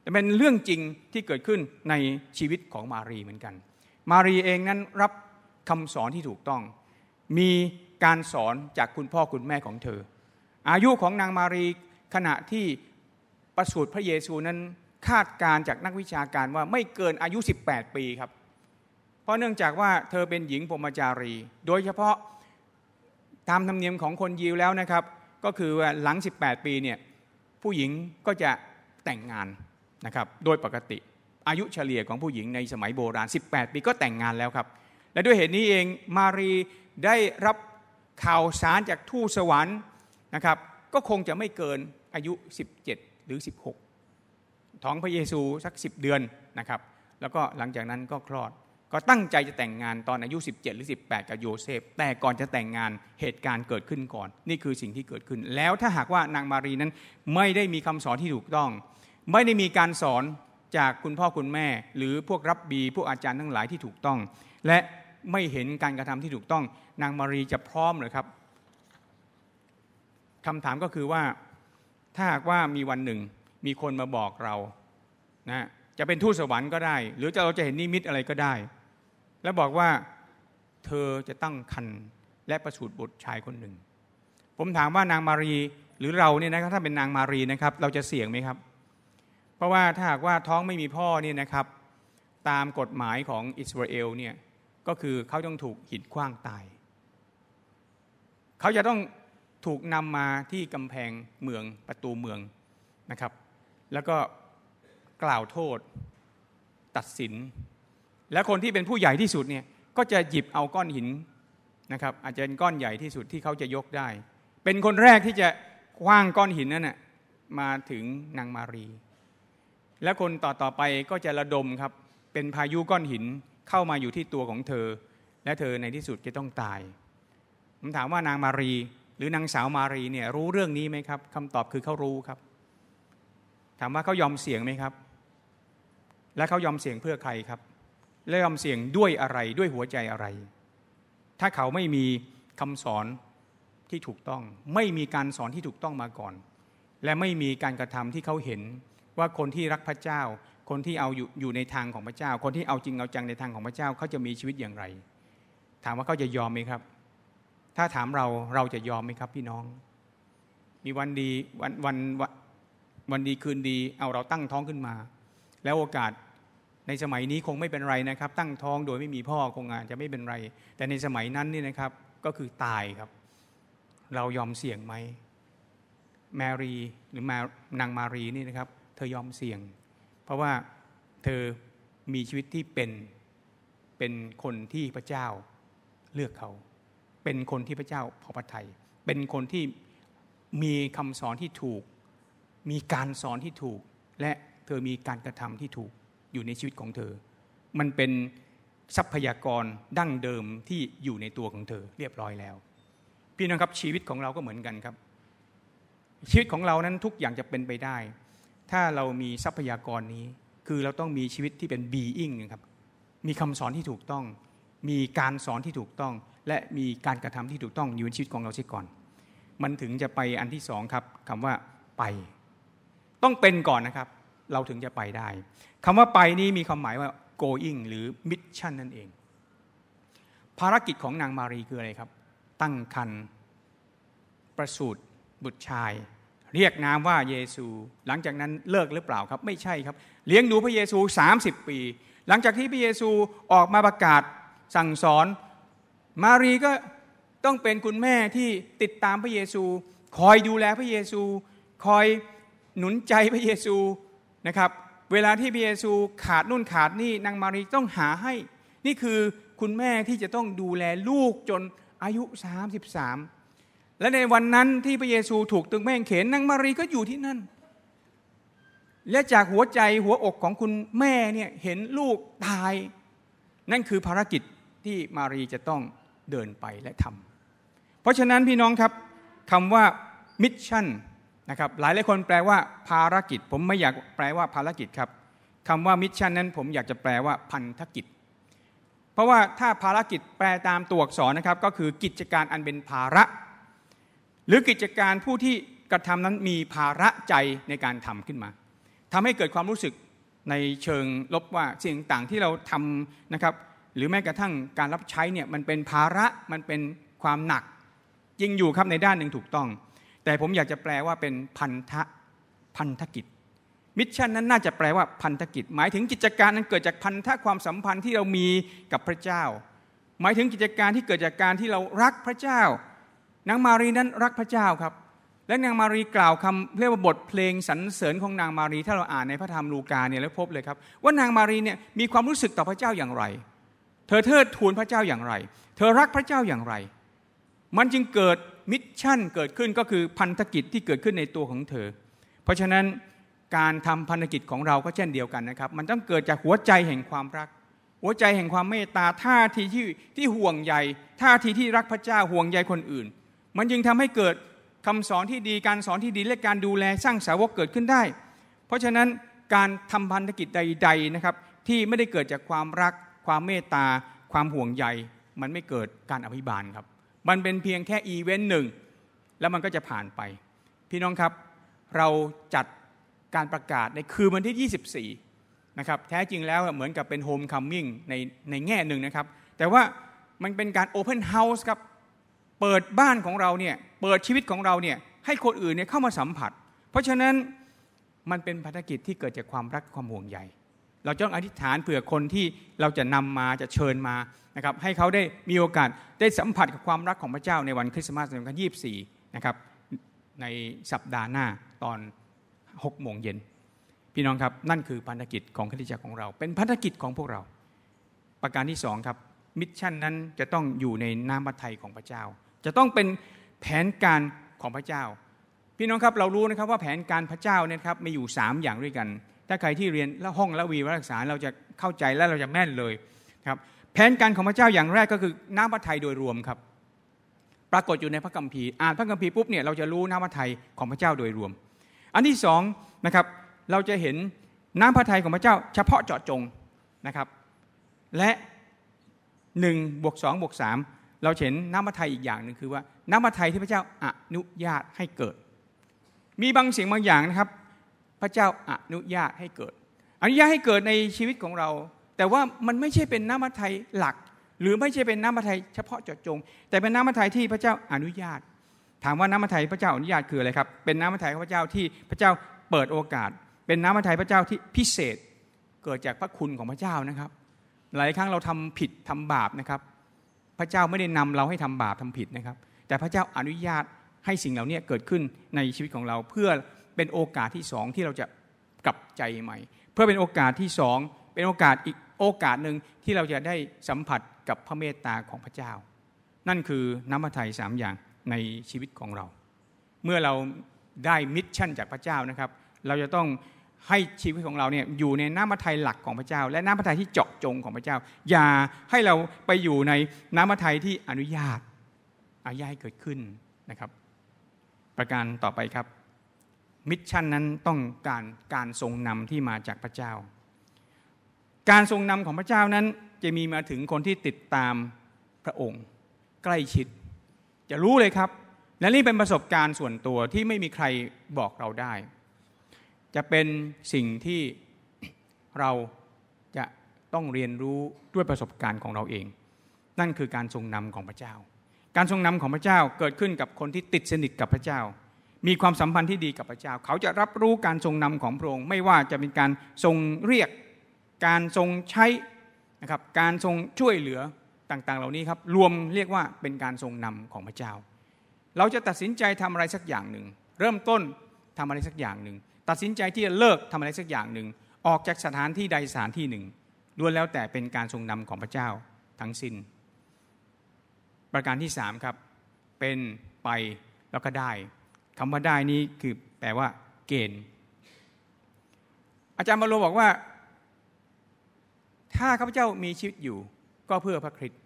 แต่เป็นเรื่องจริงที่เกิดขึ้นในชีวิตของมารีเหมือนกัน มารีเองนั้นรับคำสอนที่ถูกต้อง มีการสอนจากคุณพ่อคุณแม่ของเธอ อายุของนางมารีขณะที่ประสูติพระเยซูนั้นคาดการจากนักวิชาการว่าไม่เกินอายุ 18 ปีครับ ราะเนื่องจากว่าเธอเป็นหญิงพรมจารี โดยเฉพาะตามธรรมเนียมของคนยิวแล้วนะครับ ก็คือว่าหลัง 18 ปีเนี่ยผู้หญิงก็จะแต่งงานนะครับโดยปกติอายุเฉลี่ยของผู้หญิงในสมัยโบราณ 18 ปีก็แต่งงานแล้วครับ และด้วยเหตุนี้เองมารีได้รับข่าวสารจากทูตสวรรค์นะครับ ก็คงจะไม่เกินอายุ 17 หรือ 16 ท้องพระเยซูสัก 10 เดือนนะครับ แล้วก็หลังจากนั้นก็คลอด ก็ตั้งใจจะแต่งงานตอนอายุ 17 หรือ 18 กับโยเซฟ แต่ก่อนจะแต่งงานเหตุการณ์เกิดขึ้นก่อน นี่คือสิ่งที่เกิดขึ้น แล้วถ้าหากว่านางมารีนั้นไม่ได้มีคำสอนที่ถูกต้อง ไม่ได้มีการสอนจากคุณพ่อคุณแม่ หรือพวกรับบีพวกอาจารย์ทั้งหลายที่ถูกต้อง และไม่เห็นการกระทำที่ถูกต้อง นางมารีจะพร้อมหรือครับคำถามก็คือว่าถ้าหากว่ามีวันหนึ่งมีคนมาบอกเรานะจะเป็นทูตสวรรค์ก็ได้ หรือจะเราจะเห็นนิมิตอะไรก็ได้ แล้วบอกว่าเธอจะตั้งคันและประสูติบุตรชายคนหนึ่ง ผมถามว่านางมารีหรือเราเนี่ยนะครับถ้าเป็นนางมารีนะครับ เราจะเสี่ยงไหมครับ เพราะว่าถ้าหากว่าท้องไม่มีพ่อเนี่ยนะครับ ตามกฎหมายของอิสราเอลเนี่ยก็คือเขาต้องถูกหินคว้างตาย เขาจะต้องถูกนำมาที่กำแพงเมืองประตูเมืองนะครับ แล้วก็กล่าวโทษตัดสิน และคนที่เป็นผู้ใหญ่ที่สุดเนี่ยก็จะหยิบเอาก้อนหินนะครับอาจจะเป็นก้อนใหญ่ที่สุดที่เขาจะยกได้ เป็นคนแรกที่จะคว้างก้อนหินนั่นนะมาถึงนางมารี และคนต่อต่อไปก็จะระดมครับเป็นพายุก้อนหินเข้ามาอยู่ที่ตัวของเธอ และเธอในที่สุดจะต้องตายผมถามว่านางมารี หรือนางสาวมารีเนี่ยรู้เรื่องนี้ไหมครับคำตอบคือเขารู้ครับ ถามว่าเขายอมเสี่ยงไหมครับ และเขายอมเสี่ยงเพื่อใครครับ และยอมเสี่ยงด้วยอะไรด้วยหัวใจอะไร ถ้าเขาไม่มีคำสอนที่ถูกต้อง ไม่มีการสอนที่ถูกต้องมาก่อน และไม่มีการกระทำที่เขาเห็นว่าคนที่รักพระเจ้า คนที่เอาอยู่อยู่ในทางของพระเจ้า คนที่เอาจริงเอาจังในทางของพระเจ้าเขาจะมีชีวิตอย่างไร ถามว่าเขาจะยอมไหมครับ ถ้าถามเราเราจะยอมไหมครับพี่น้อง มีวันดีวันวันวันดีคืนดีเอาเราตั้งท้องขึ้นมา แล้วโอกาส ในสมัยนี้คงไม่เป็นไรนะครับ ตั้งท้องโดยไม่มีพ่อคงอาจจะไม่เป็นไร แต่ในสมัยนั้นนี่นะครับก็คือตายครับ เรายอมเสี่ยงไหมแมรีหรือมนางมารีนี่นะครับ เธอยอมเสี่ยง เพราะว่าเธอมีชีวิตที่เป็นเป็นคนที่พระเจ้าเลือกเขา เป็นคนที่พระเจ้าพอพระทัยเป็นคนที่มีคำสอนที่ถูก มีการสอนที่ถูก และเธอมีการกระทำที่ถูก อยู่ในชีวิตของเธอ มันเป็นทรัพยากรดั้งเดิมที่อยู่ในตัวของเธอเรียบร้อยแล้ว พี่น้องครับชีวิตของเราก็เหมือนกันครับ ชีวิตของเรานั้นทุกอย่างจะเป็นไปได้ ถ้าเรามีทรัพยากรนี้ คือเราต้องมีชีวิตที่เป็น being ครับมีคำสอนที่ถูกต้อง มีการสอนที่ถูกต้อง และมีการกระทำที่ถูกต้องอยู่ในชีวิตของเราเสียก่อน มันถึงจะไปอันที่สองครับคำว่าไป ต้องเป็นก่อนนะครับ เราถึงจะไปได้คำว่าไปนี้มีความหมายว่า going หรือ mission นั่นเอง ภารกิจของนางมารีคืออะไรครับ ตั้งคันประสูติบุตรชาย เรียกนามว่าเยซู หลังจากนั้นเลิกหรือเปล่าครับ ไม่ใช่ครับ เลี้ยงดูพระเยซู 30 ปี หลังจากที่พระเยซูออกมาประกาศสั่งสอน มารีก็ต้องเป็นคุณแม่ที่ติดตามพระเยซู คอยดูแลพระเยซู คอยหนุนใจพระเยซู นะครับเวลาที่พระเยซูขาดนู่นขาดนี่นางมารีต้องหาให้ นี่คือคุณแม่ที่จะต้องดูแลลูกจนอายุ 33 และในวันนั้นที่พระเยซูถูกตึงแม่งเขนนางมารีก็อยู่ที่นั่น และจากหัวใจหัวอกของคุณแม่เนี่ยเห็นลูกตาย นั่นคือภารกิจที่มารีจะต้องเดินไปและทำเพราะฉะนั้นพี่น้องครับคำว่ามิชชั่น นะครับหลายหลายคนแปลว่าภารกิจ ผมไม่อยากแปลว่าภารกิจครับคำว่ามิชชั่นนั้นผมอยากจะแปลว่าพันธกิจ เพราะว่าถ้าภารกิจแปลตามตัวอักษรนะครับ ก็คือกิจการอันเป็นภาระ หรือกิจการผู้ที่กระทำนั้นมีภาระใจในการทำขึ้นมาทำให้เกิดความรู้สึกในเชิงลบว่าสิ่งต่างที่เราทำนะครับ หรือแม้กระทั่งการรับใช้เนี่ยมันเป็นภาระมันเป็นความหนักจริงอยู่ครับในด้านหนึ่งถูกต้อง แต่ผมอยากจะแปลว่าเป็นพันธะพันธกิจ mission นั้นน่าจะแปลว่าพันธกิจ หมายถึงกิจการนั้นเกิดจากพันธะความสัมพันธ์ที่เรามีกับพระเจ้า หมายถึงกิจการที่เกิดจากการที่เรารักพระเจ้านางมารีนั้นรักพระเจ้าครับ และนางมารีกล่าวคำเรียกว่าบทเพลงสรรเสริญของนางมารี ถ้าเราอ่านในพระธรรมลูกาเนี่ยแล้วพบเลยครับ ว่านางมารีเนี่ยมีความรู้สึกต่อพระเจ้าอย่างไร เธอเทิดทูนพระเจ้าอย่างไร เธอรักพระเจ้าอย่างไร มันจึงเกิด มิชชั่นเกิดขึ้นก็คือพันธกิจที่เกิดขึ้นในตัวของเธอ เพราะฉะนั้นการทำพันธกิจของเราก็เช่นเดียวกันนะครับ มันต้องเกิดจากหัวใจแห่งความรัก หัวใจแห่งความเมตตาท่าทีที่ที่ห่วงใยท่าทีที่รักพระเจ้าห่วงใยคนอื่น มันจึงทำให้เกิดคำสอนที่ดีการสอนที่ดีและการดูแลสร้างสาวกเกิดขึ้นได้ เพราะฉะนั้นการทำพันธกิจใด ๆนะครับ ที่ไม่ได้เกิดจากความรัก ความเมตตา ความห่วงใย มันไม่เกิดการอภิบาลครับ มันเป็นเพียงแค่อีเวนต์หนึ่งแล้วมันก็จะผ่านไป พี่น้องครับเราจัดการประกาศในคืนวันที่ 24 นะครับ แท้จริงแล้วเหมือนกับเป็น homecoming ในในแง่หนึ่งนะครับ แต่ว่ามันเป็นการ open house ครับ เปิดบ้านของเราเนี่ย เปิดชีวิตของเราเนี่ย ให้คนอื่นเนี่ยเข้ามาสัมผัส เพราะฉะนั้นมันเป็นภารกิจที่เกิดจากความรักความห่วงใย เราต้องอธิษฐานเผื่อคนที่เราจะนำมาจะเชิญมานะครับให้เขาได้มีโอกาสได้สัมผัสกับความรักของพระเจ้าในวันคริสต์มาสในวันที่24นะครับในสัปดาห์หน้าตอน6โมงเย็นพี่น้องครับนั่นคือพันธกิจของคริสตจักรของเรา เป็นพันธกิจของพวกเรา ประการที่สองครับ mission นั้นจะต้องอยู่ในน้ำพระทัยของพระเจ้า จะต้องเป็นแผนการของพระเจ้า พี่น้องครับเรารู้นะครับว่าแผนการพระเจ้าเนี่ยครับมีอยู่ 3 อย่างด้วยกัน ถ้าใครที่เรียนล้วห้องละวีวารสาเราจะเข้าใจและเราจะแม่นเลยครับแผนการของพระเจ้าอย่างแรกก็คือน้ำพระทัยโดยรวมครับ ปรากฏอยู่ในพระคัมภีร์อ่านพระคัมภีร์ปุ๊บเนี่ยเราจะรู้น้ำพระทัยของพระเจ้าโดยรวม อันที่สองนะครับเราจะเห็นน้ำพระทัยของพระเจ้า เฉพาะเจาะจงนะครับ และหนึ่งบวกสองบวกสามเราเห็นน้ำพระทัยอีกอย่างหนึ่งคือว่าน้ำพระทัยที่พระเจ้าอนุญาตให้เกิด มีบางสิ่งบางอย่างนะครับ พระเจ้าอนุญาตให้เกิด อนุญาตให้เกิดในชีวิตของเรา แต่ว่ามันไม่ใช่เป็นน้ำพระทัยหลัก หรือไม่ใช่เป็นน้ำพระทัยเฉพาะเจาะจง แต่เป็นน้ำพระทัยที่พระเจ้าอนุญาต ถามว่าน้ำพระทัยพระเจ้าอนุญาตคืออะไรครับ เป็นน้ำพระทัยของพระเจ้าที่พระเจ้าเปิดโอกาส เป็นน้ำพระทัยพระเจ้าที่พิเศษเกิดจากพระคุณของพระเจ้านะครับ หลายครั้งเราทำผิดทำบาปนะครับ พระเจ้าไม่ได้นำเราให้ทำบาปทำผิดนะครับ แต่พระเจ้าอนุญาตให้สิ่งเหล่านี้เกิดขึ้นในชีวิตของเราเพื่อ เป็นโอกาสที่สองที่เราจะกลับใจใหม่ เพื่อเป็นโอกาสที่สองเป็นโอกาสอีกโอกาสหนึ่งที่เราจะได้สัมผัสกับพระเมตตาของพระเจ้า นั่นคือน้ำพระทัยสามอย่างในชีวิตของเรา เมื่อเราได้ mission จากพระเจ้านะครับ เราจะต้องให้ชีวิตของเราเนี่ยอยู่ในน้ำพระทัยหลักของพระเจ้า และน้ำพระทัยที่เจาะจงของพระเจ้า อย่าให้เราไปอยู่ในน้ำพระทัยที่อนุญาตอนุญาตให้เกิดขึ้นนะครับ ประการต่อไปครับ mission นั้นต้องการการทรงนำที่มาจากพระเจ้า การทรงนำของพระเจ้านั้นจะมีมาถึงคนที่ติดตามพระองค์ ใกล้ชิด จะรู้เลยครับ และนี่เป็นประสบการณ์ส่วนตัวที่ไม่มีใครบอกเราได้ จะเป็นสิ่งที่เราจะต้องเรียนรู้ด้วยประสบการณ์ของเราเอง นั่นคือการทรงนำของพระเจ้า การทรงนำของพระเจ้าเกิดขึ้นกับคนที่ติดสนิทกับพระเจ้า มีความสัมพันธ์ที่ดีกับพระเจ้า เขาจะรับรู้การทรงนำของพระองค์ ไม่ว่าจะเป็นการทรงเรียก การทรงใช้นะครับการทรงช่วยเหลือต่างๆ เหล่านี้ครับรวมเรียกว่าเป็นการทรงนำของพระเจ้า เราจะตัดสินใจทำอะไรสักอย่างหนึ่ง เริ่มต้นทำอะไรสักอย่างหนึ่ง ตัดสินใจที่จะเลิกทำอะไรสักอย่างหนึ่ง ออกจากสถานที่ใดสถานที่หนึ่งล้วนแล้วแต่เป็นการทรงนำของพระเจ้าทั้งสิ้น ประการที่สามครับเป็นไปแล้วก็ได้ คำว่าได้นี้คือแปลว่า เกณฑ์ อาจารย์มาโลบอกว่า ถ้าข้าพเจ้ามีชีวิตอยู่ ก็เพื่อพระคริสต์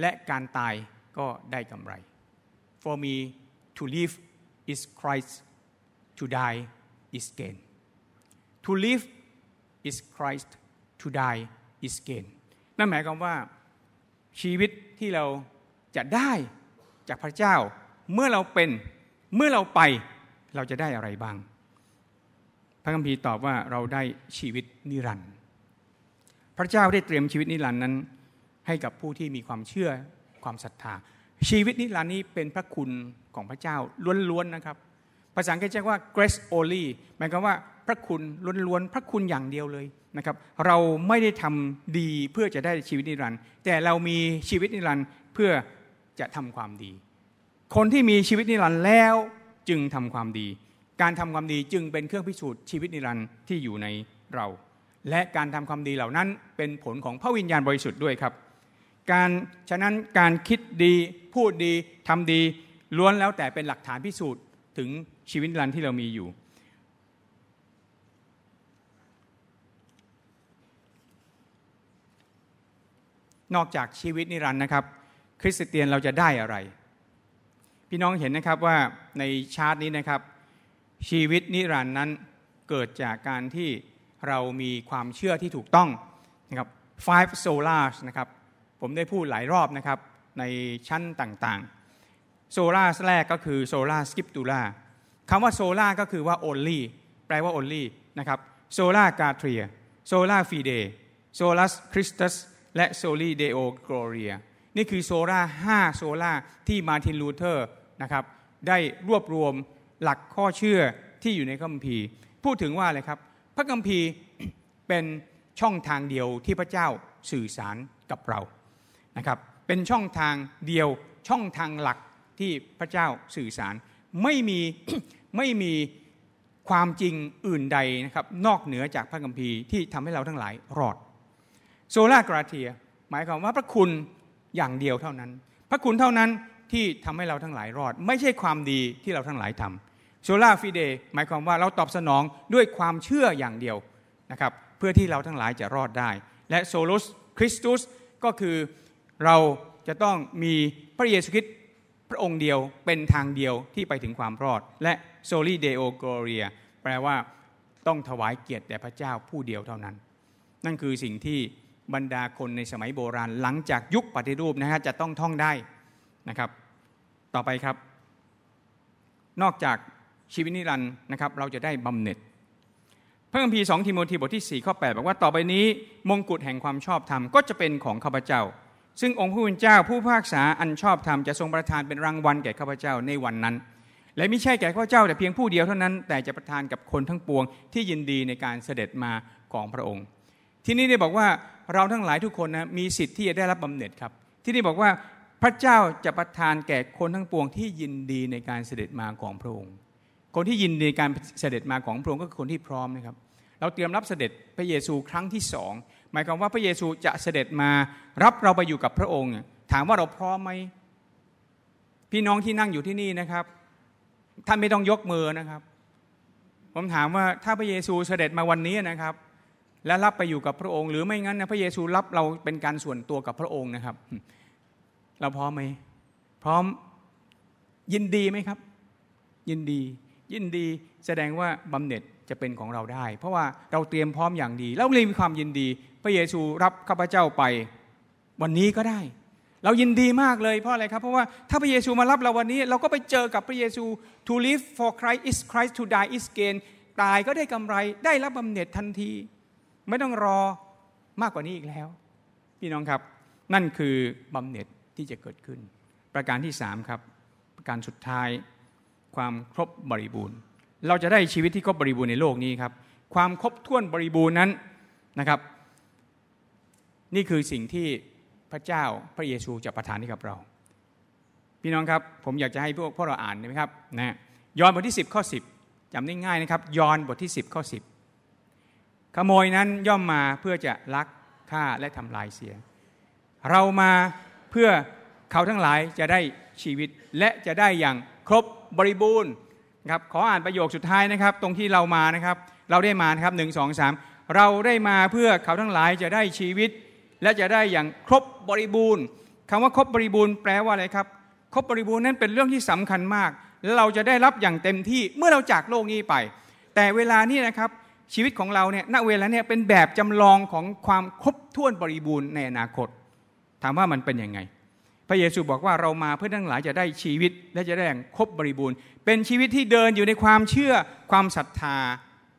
และการตายก็ได้กำไร for me to live is Christ to die is gain to live is Christ to die is gain นั่นหมายความว่าชีวิตที่เราจะได้จากพระเจ้าเมื่อเราเป็น เมื่อเราไปเราจะได้อะไรบ้าง พระคัมภีร์ตอบว่าเราได้ชีวิตนิรันดร์พระเจ้าได้เตรียมชีวิตนิรันดร์นั้น ให้กับผู้ที่มีความเชื่อความศรัทธา ชีวิตนิรันดร์นี้เป็นพระคุณของพระเจ้าล้วนๆนะครับ ภาษาอังกฤษเรียกว่า grace only หมายความว่าพระคุณล้วนๆพระคุณอย่างเดียวเลยนะครับ เราไม่ได้ทำดีเพื่อจะได้ชีวิตนิรันดร์แต่เรามีชีวิตนิรันดร์เพื่อจะทำความดี คนที่มีชีวิตนิรันดร์แล้วจึงทำความดี การทำความดีจึงเป็นเครื่องพิสูจน์ชีวิตนิรันดร์ที่อยู่ในเรา และการทำความดีเหล่านั้นเป็นผลของพระวิญญาณบริสุทธิ์ด้วยครับ การฉะนั้นการคิดดีพูดดีทำดีล้วนแล้วแต่เป็นหลักฐานพิสูจน์ถึงชีวิตนิรันดร์ที่เรามีอยู่ นอกจากชีวิตนิรันดร์นะครับ คริสเตียนเราจะได้อะไร พี่น้องเห็นนะครับว่าในชาร์ตนี้นะครับ ชีวิตนิรันดร์นั้นเกิดจากการที่เรามีความเชื่อที่ถูกต้องนะครับ five solas นะครับผมได้พูดหลายรอบนะครับในชั้นต่างๆ sola แรกก็คือ sola scriptura คำว่า sola ก็คือว่า only แปลว่า only นะครับsola gratia sola fide solus Christus และ soli Deo gloria นี่คือ sola ห้า sola ที่มาร์ตินลูเทอร์ นะครับได้รวบรวมหลักข้อเชื่อที่อยู่ในคัมภีร์ พูดถึงว่าอะไรครับ พระคัมภีร์เป็นช่องทางเดียวที่พระเจ้าสื่อสารกับเรานะครับเป็นช่องทางเดียวช่องทางหลักที่พระเจ้าสื่อสาร ไม่มีไม่มีความจริงอื่นใดนะครับนอกเหนือจากพระคัมภีร์ที่ทำให้เราทั้งหลายรอดโซลากราเทีย หมายความว่าพระคุณอย่างเดียวเท่านั้น พระคุณเท่านั้น ที่ทำให้เราทั้งหลายรอด ไม่ใช่ความดีที่เราทั้งหลายทำโซลาฟิเดหมายความว่าเราตอบสนองด้วยความเชื่ออย่างเดียวนะครับเพื่อที่เราทั้งหลายจะรอดได้ และโซลุสคริสตุสก็คือเราจะต้องมีพระเยซูคริสต์พระองค์เดียวเป็นทางเดียวที่ไปถึงความรอด และ soli Deo gloria แปลว่าต้องถวายเกียรติแด่พระเจ้าผู้เดียวเท่านั้น นั่นคือสิ่งที่บรรดาคนในสมัยโบราณหลังจากยุคปฏิรูปนะฮะจะต้องท่องได้ นะครับ ต่อไปครับ นอกจากชีวิตนิรันดร์นะครับ เราจะได้บำเหน็จ พระคัมภีร์2ทิโมธีบทที่ 4 ข้อ 8 บอกว่าต่อไปนี้มงกุฎแห่งความชอบธรรมก็จะเป็นของข้าพเจ้า ซึ่งองค์ผู้เป็นเจ้าผู้พากษาอันชอบธรรมจะทรงประทานเป็นรางวัลแก่ข้าพเจ้าในวันนั้น และไม่ใช่แก่ข้าพเจ้าแต่เพียงผู้เดียวเท่านั้น แต่จะประทานกับคนทั้งปวงที่ยินดีในการเสด็จมาของพระองค์ ที่นี่ได้บอกว่าเราทั้งหลายทุกคนนะมีสิทธิ์ที่จะได้รับบำเหน็จครับ ที่นี่บอกว่า พระเจ้าจะประทานแก่คนทั้งปวงที่ยินดีในการเสด็จมาของพระองค์ คนที่ยินดีในการเสด็จมาของพระองค์ก็คือคนที่พร้อมนะครับ เราเตรียมรับเสด็จพระเยซูครั้งที่สองหมายความว่าพระเยซูจะเสด็จมารับเราไปอยู่กับพระองค์ ถามว่าเราพร้อมไหมพี่น้องที่นั่งอยู่ที่นี่นะครับ ท่านไม่ต้องยกมือนะครับ ผมถามว่าถ้าพระเยซูเสด็จมาวันนี้นะครับ และรับไปอยู่กับพระองค์ หรือไม่งั้นนะพระเยซูรับเราเป็นการส่วนตัวกับพระองค์นะครับ เราพร้อมไหมพร้อมยินดีไหมครับ ยินดี ยินดีแสดงว่าบำเหน็จจะเป็นของเราได้ เพราะว่าเราเตรียมพร้อมอย่างดีแล้วเลยมีความยินดี พระเยซูรับข้าพเจ้าไป วันนี้ก็ได้ เรายินดีมากเลยเพราะอะไรครับ เพราะว่าถ้าพระเยซูมารับเราวันนี้ เราก็ไปเจอกับพระเยซู to live for Christ is Christ to die is gain ตายก็ได้กำไรได้รับบำเหน็จทันที ไม่ต้องรอมากกว่านี้อีกแล้ว พี่น้องครับ นั่นคือบำเหน็จ ที่จะเกิดขึ้น ประการที่สามครับประการสุดท้ายความครบบริบูรณ์ เราจะได้ชีวิตที่ครบบริบูรณ์ในโลกนี้ครับ ความครบถ้วนบริบูรณ์นั้นนะครับ นี่คือสิ่งที่พระเจ้าพระเยซูจะประทานให้กับเรา พี่น้องครับผมอยากจะให้พวกพวกเราอ่านนะครับนะยอห์นบทที่ 10ข้อ10จำได้ง่ายนะครับ ยอห์นบทที่ 10ข้อ10 ขโมยนั้นย่อมมาเพื่อจะลักฆ่าและทำลายเสีย เรามา เพื่อเขาทั้งหลายจะได้ชีวิตและจะได้อย่างครบบริบูรณ์ครับขออ่านประโยคสุดท้ายนะครับ ตรงที่เรามานะครับ เราได้มานะครับหนึ่งสองสามเราได้มาเพื่อเขาทั้งหลายจะได้ชีวิต และจะได้อย่างครบบริบูรณ์คำว่าครบบริบูรณ์แปลว่าอะไรครับ ครบบริบูรณ์นั้นเป็นเรื่องที่สำคัญมาก และเราจะได้รับอย่างเต็มที่เมื่อเราจากโลกนี้ไป แต่เวลานี้นะครับชีวิตของเราเนี่ยณเวลาเนี่ยเป็นแบบจำลองของความครบถ้วนบริบูรณ์ในอนาคต ถามว่ามันเป็นยังไง พระเยซูบอกว่าเรามาเพื่อทั้งหลายจะได้ชีวิตและจะได้อย่างครบบริบูรณ์ เป็นชีวิตที่เดินอยู่ในความเชื่อความศรัทธา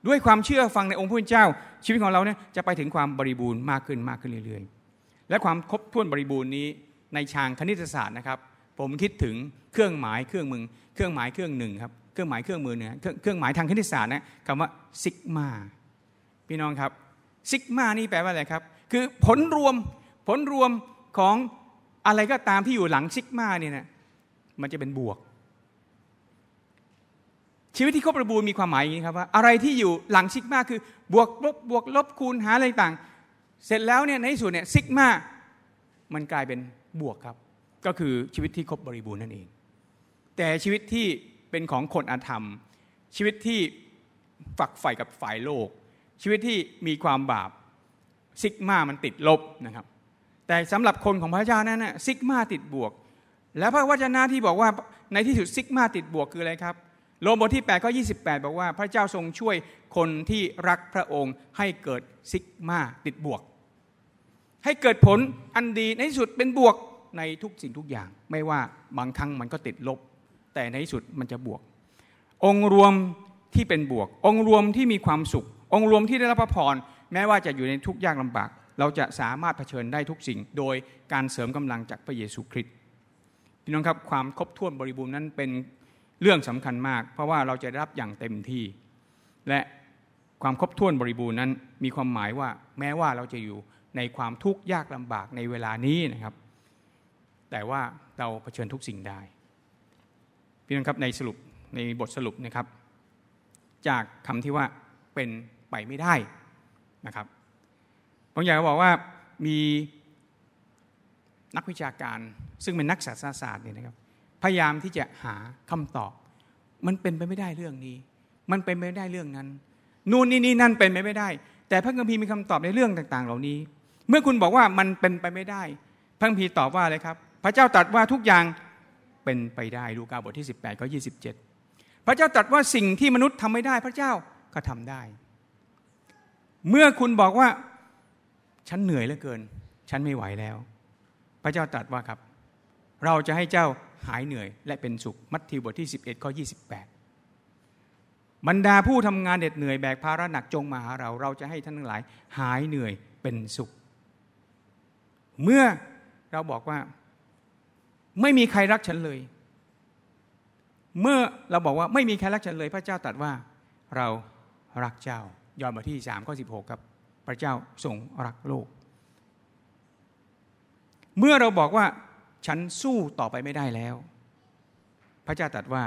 ด้วยความเชื่อฟังในองค์พระเจ้า ชีวิตของเราเนี่ยจะไปถึงความบริบูรณ์มากขึ้นมากขึ้นเรื่อยๆ และความครบถ้วนบริบูรณ์นี้ในทางคณิตศาสตร์นะครับ ผมคิดถึงเครื่องหมายเครื่องมือเครื่องหมายเครื่องหนึ่งครับเครื่องหมายเครื่องมือเนี่ยเครื่องหมายทางคณิตศาสตร์นะคำว่าซิกมาพี่น้องครับซิกมานี่แปลว่าอะไรครับ คือผลรวมผลรวม ของอะไรก็ตามที่อยู่หลังซิกมาเนี่ยนะมันจะเป็นบวก ชีวิตที่ครบบริบูรณ์มีความหมายอย่างนี้ครับว่าอะไรที่อยู่หลังซิกมาคือบวกลบบวกลบคูณหาอะไรต่าง เสร็จแล้วเนี่ยในที่สุดเนี่ยซิกมามันกลายเป็นบวกครับ ก็คือชีวิตที่ครบบริบูรณ์นั่นเอง แต่ชีวิตที่เป็นของคนอธรรม ชีวิตที่ฝักใฝ่กับฝ่ายโลก ชีวิตที่มีความบาปซิกมามันติดลบนะครับ แต่สำหรับคนของพระเจ้านั้นนะซิกมาติดบวก แล้วพระวจนะที่บอกว่าในที่สุดซิกมาติดบวกคืออะไรครับโรมบทที่8ก็28 บอกว่าพระเจ้าทรงช่วยคนที่รักพระองค์ให้เกิดซิกมาติดบวก ให้เกิดผลอันดีในที่สุดเป็นบวกในทุกสิ่งทุกอย่าง ไม่ว่าบางครั้งมันก็ติดลบ แต่ในที่สุดมันจะบวก องค์รวมที่เป็นบวก องค์รวมที่มีความสุข องค์รวมที่ได้รับพระพรแม้ว่าจะอยู่ในทุกยากลำบาก เราจะสามารถเผชิญได้ทุกสิ่ง โดยการเสริมกำลังจากพระเยซูคริสต์พี่น้องครับความครบถ้วนบริบูรณ์นั้นเป็นเรื่องสำคัญมาก เพราะว่าเราจะรับอย่างเต็มที่ และความครบถ้วนบริบูรณ์นั้น มีความหมายว่าแม้ว่าเราจะอยู่ในความทุกข์ยากลำบากในเวลานี้นะครับ แต่ว่าเราเผชิญทุกสิ่งได้พี่น้องครับในสรุปในบทสรุปนะครับ จากคำที่ว่าเป็นไปไม่ได้นะครับ ผมอยากจะบอกว่ามีนักวิชาการ ซึ่งเป็นนักศาสตศาสตร์เนี่ยนะครับพยายามที่จะหาคำตอบ มันเป็นไปไม่ได้เรื่องนี้ มันเป็นไปไม่ได้เรื่องนั้น นู่นนี่นี่นั่นเป็นไปไม่ได้ แต่พระคัมภีร์มีคำตอบในเรื่องต่าง ๆ เหล่านี้ เมื่อคุณบอกว่ามันเป็นไปไม่ได้ พระคัมภีร์ตอบว่าอะไรครับ พระเจ้าตรัสว่าทุกอย่างเป็นไปได้ลูกาบทที่ 18ข้อ27พระเจ้าตรัสว่าสิ่งที่มนุษย์ทำไม่ได้ พระเจ้าก็ทำได้ เมื่อคุณบอกว่า ฉันเหนื่อยเหลือเกิน ฉันไม่ไหวแล้ว พระเจ้าตรัสว่าครับ เราจะให้เจ้าหายเหนื่อย และเป็นสุข มัทธิวบทที่ 11ข้อ28 บรรดาผู้ทำงานเหน็ดเหนื่อยแบกภาระหนักจงมาหาเรา เราจะให้ท่านทั้งหลาย หายเหนื่อยเป็นสุข เมื่อเราบอกว่า ไม่มีใครรักฉันเลย เมื่อเราบอกว่าไม่มีใครรักฉันเลย พระเจ้าตรัสว่าเรารักเจ้ายอห์นบทที่3ข้อ16 ครับ ระเจ้าทรงรักโลก เมื่อเราบอกว่าฉันสู้ต่อไปไม่ได้แล้ว พระเจ้าตรัสว่า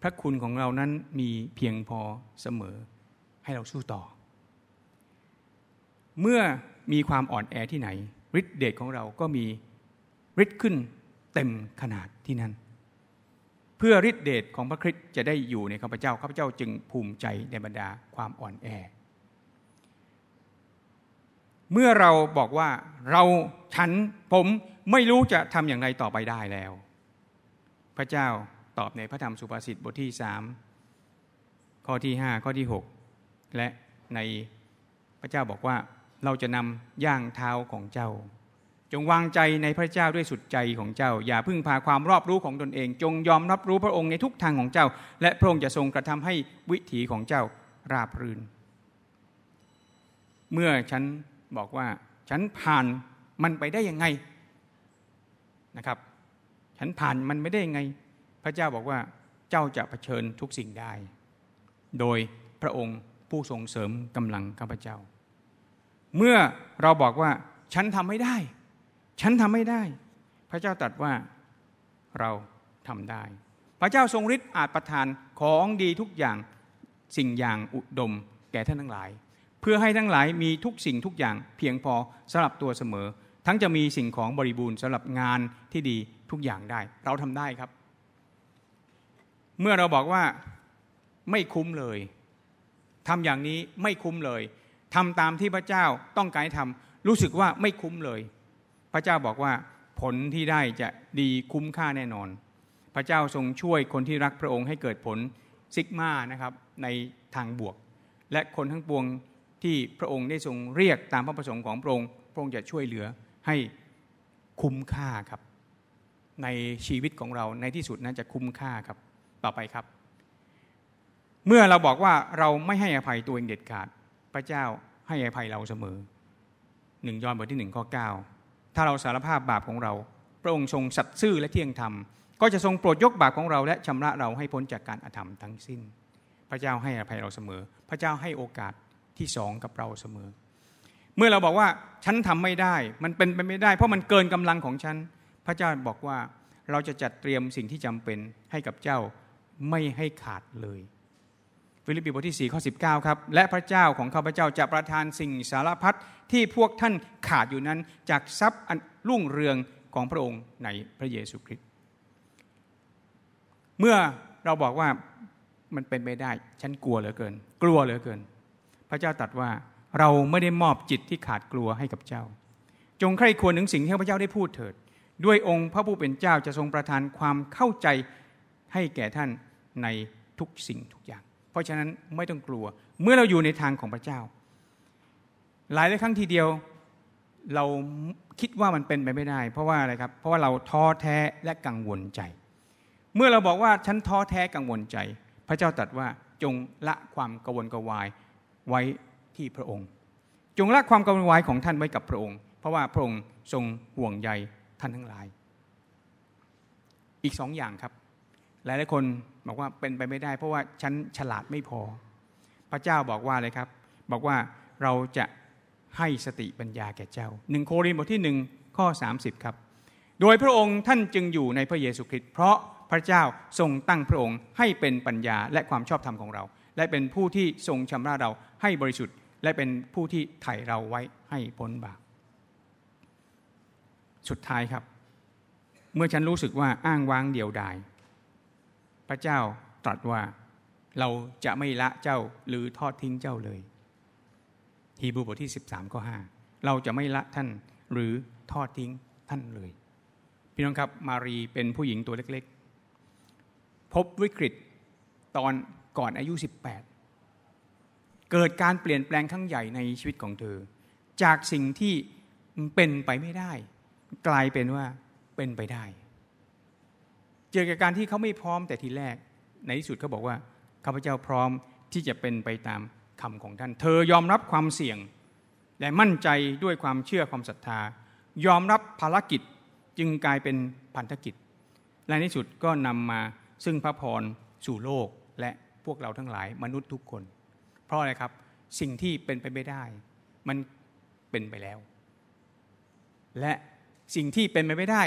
พระคุณของเรานั้นมีเพียงพอเสมอให้เราสู้ต่อ เมื่อมีความอ่อนแอที่ไหนฤทธิเดชของเราก็มีฤทธิ์ขึ้นเต็มขนาดที่นั่น เพื่อฤทธิเดชของพระคริสต์จะได้อยู่ในข้าพเจ้าข้าพเจ้าจึงภูมิใจในบรรดาความอ่อนแอ เมื่อเราบอกว่าเราฉันผมไม่รู้จะทำอย่างไรต่อไปได้แล้ว พระเจ้าตอบในพระธรรมสุภาษิตบทที่สามข้อที่ห้าข้อที่หกและในพระเจ้าบอกว่าเราจะนำย่างเท้าของเจ้า จงวางใจในพระเจ้าด้วยสุดใจของเจ้า อย่าพึ่งพาความรอบรู้ของตนเอง จงยอมรับรู้พระองค์ในทุกทางของเจ้า และพระองค์จะทรงกระทำให้วิถีของเจ้าราบรื่น เมื่อฉัน บอกว่าฉันผ่านมันไปได้ยังไงนะครับ ฉันผ่านมันไม่ได้ยังไง พระเจ้าบอกว่าเจ้าจะะเผชิญทุกสิ่งได้ โดยพระองค์ผู้ทรงเสริมกำลังข้าพเจ้า เมื่อเราบอกว่าฉันทำไม่ได้ ฉันทำไม่ได้ พระเจ้าตรัสว่าเราทำได้ พระเจ้าทรงฤทธิ์อาจประทานของดีทุกอย่างสิ่งอย่างอุดมแก่ท่านทั้งหลาย เพื่อให้ทั้งหลายมีทุกสิ่งทุกอย่างเพียงพอสำหรับตัวเสมอ ทั้งจะมีสิ่งของบริบูรณ์สำหรับงานที่ดีทุกอย่างได้ เราทำได้ครับ เมื่อเราบอกว่าไม่คุ้มเลยทำอย่างนี้ไม่คุ้มเลยทำตามที่พระเจ้าต้องการให้ทำรู้สึกว่าไม่คุ้มเลย พระเจ้าบอกว่าผลที่ได้จะดีคุ้มค่าแน่นอน พระเจ้าทรงช่วยคนที่รักพระองค์ให้เกิดผลซิกมานะครับในทางบวก และคนทั้งปวง ที่พระองค์ได้ทรงเรียกตามพระประสงค์ของพระองค์พระองค์จะช่วยเหลือให้คุ้มค่าครับ ในชีวิตของเราในที่สุดนั้นจะคุ้มค่าครับต่อไปครับ เมื่อเราบอกว่าเราไม่ให้อภัยตัวเองเด็ดขาด พระเจ้าให้อภัยเราเสมอหนึ่งยอห์นบทที่หนึ่งข้อเก้าถ้าเราสารภาพบาปของเรา พระองค์ทรงสัตย์ซื่อและเที่ยงธรรม ก็จะทรงโปรดยกบาปของเรา และชำระเราให้พ้นจากการอธรรมทั้งสิ้น พระเจ้าให้อภัยเราเสมอ พระเจ้าให้โอกาส ที่สองกับเราเสมอ เมื่อเราบอกว่าฉันทำไม่ได้ มันเป็นไปไม่ได้ เพราะมันเกินกำลังของฉัน พระเจ้าบอกว่าเราจะจัดเตรียมสิ่งที่จำเป็นให้กับเจ้าไม่ให้ขาดเลย ฟิลิปปีบทที่4ข้อ19 ครับ และพระเจ้าของข้าพเจ้าจะประทานสิ่งสารพัดที่พวกท่านขาดอยู่นั้น จากทรัพย์อันรุ่งเรืองของพระองค์ในพระเยซูคริสต์เมื่อเราบอกว่ามันเป็นไปได้ ฉันกลัวเหลือเกิน กลัวเหลือเกิน พระเจ้าตรัสว่าเราไม่ได้มอบจิตที่ขาดกลัวให้กับเจ้า จงใคร่ควรถึงสิ่งที่พระเจ้าได้พูดเถิด ด้วยองค์พระผู้เป็นเจ้าจะทรงประทานความเข้าใจให้แก่ท่านในทุกสิ่งทุกอย่าง เพราะฉะนั้นไม่ต้องกลัวเมื่อเราอยู่ในทางของพระเจ้า หลายหลายครั้งทีเดียวเราคิดว่ามันเป็นไปไม่ได้ เพราะว่าอะไรครับ เพราะว่าเราท้อแท้และกังวลใจ เมื่อเราบอกว่าฉันท้อแท้กังวลใจ พระเจ้าตรัสว่าจงละความกังวลกวาย ไว้ที่พระองค์ จงละความกังวลวายของท่านไว้กับพระองค์ เพราะว่าพระองค์ทรงห่วงใยท่านทั้งหลาย อีกสองอย่างครับ หลายหลายคนบอกว่าเป็นไปไม่ได้ เพราะว่าฉันฉลาดไม่พอ พระเจ้าบอกว่าเลยครับ บอกว่าเราจะให้สติปัญญาแก่เจ้าหนึ่งโครินธ์บทที่หนึ่งข้อ 30 ครับ โดยพระองค์ท่านจึงอยู่ในพระเยซูคริสต์เพราะพระเจ้าทรงตั้งพระองค์ให้เป็นปัญญาและความชอบธรรมของเรา และเป็นผู้ที่ทรงชำระเรา ให้บริสุทธิ์ และเป็นผู้ที่ไถ่เราไว้ให้พ้นบาปสุดท้ายครับ เมื่อฉันรู้สึกว่าอ้างว้างเดียวดาย พระเจ้าตรัสว่าเราจะไม่ละเจ้าหรือทอดทิ้งเจ้าเลย ฮีบรูบทที่ 13ข้อ5เราจะไม่ละท่านหรือทอดทิ้งท่านเลย พี่น้องครับมารีเป็นผู้หญิงตัวเล็กๆ พบวิกฤตตอนก่อนอายุ 18 เกิดการเปลี่ยนแปลงครั้งใหญ่ในชีวิตของเธอ จากสิ่งที่เป็นไปไม่ได้ กลายเป็นว่าเป็นไปได้ เจอกับการที่เขาไม่พร้อมแต่ทีแรก ในที่สุดเขาบอกว่าข้าพเจ้าพร้อมที่จะเป็นไปตามคำของท่าน เธอยอมรับความเสี่ยง และมั่นใจด้วยความเชื่อความศรัทธา ยอมรับภารกิจจึงกลายเป็นพันธกิจ และในที่สุดก็นำมาซึ่งพระพรสู่โลกและพวกเราทั้งหลายมนุษย์ทุกคน เพราะอะไรครับสิ่งที่เป็นไปไม่ได้ มันเป็นไปแล้ว และสิ่งที่เป็นไปไม่ได้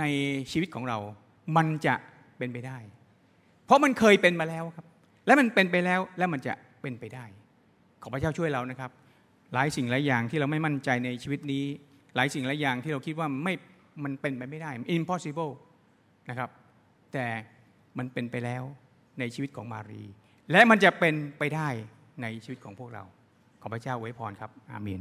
ในชีวิตของเรา มันจะเป็นไปได้ เพราะมันเคยเป็นมาแล้วครับ และมันเป็นไปแล้วและมันจะเป็นไปได้ ขอพระเจ้าช่วยเรานะครับ หลายสิ่งหลายอย่างที่เราไม่มั่นใจในชีวิตนี้ หลายสิ่งหลายอย่างที่เราคิดว่าไม่มันเป็นไปไม่ได้ impossible นะครับ แต่มันเป็นไปแล้วในชีวิตของมารี และมันจะเป็นไปได้ในชีวิตของพวกเรา ขอพระเจ้าไว้พรครับ อาเมน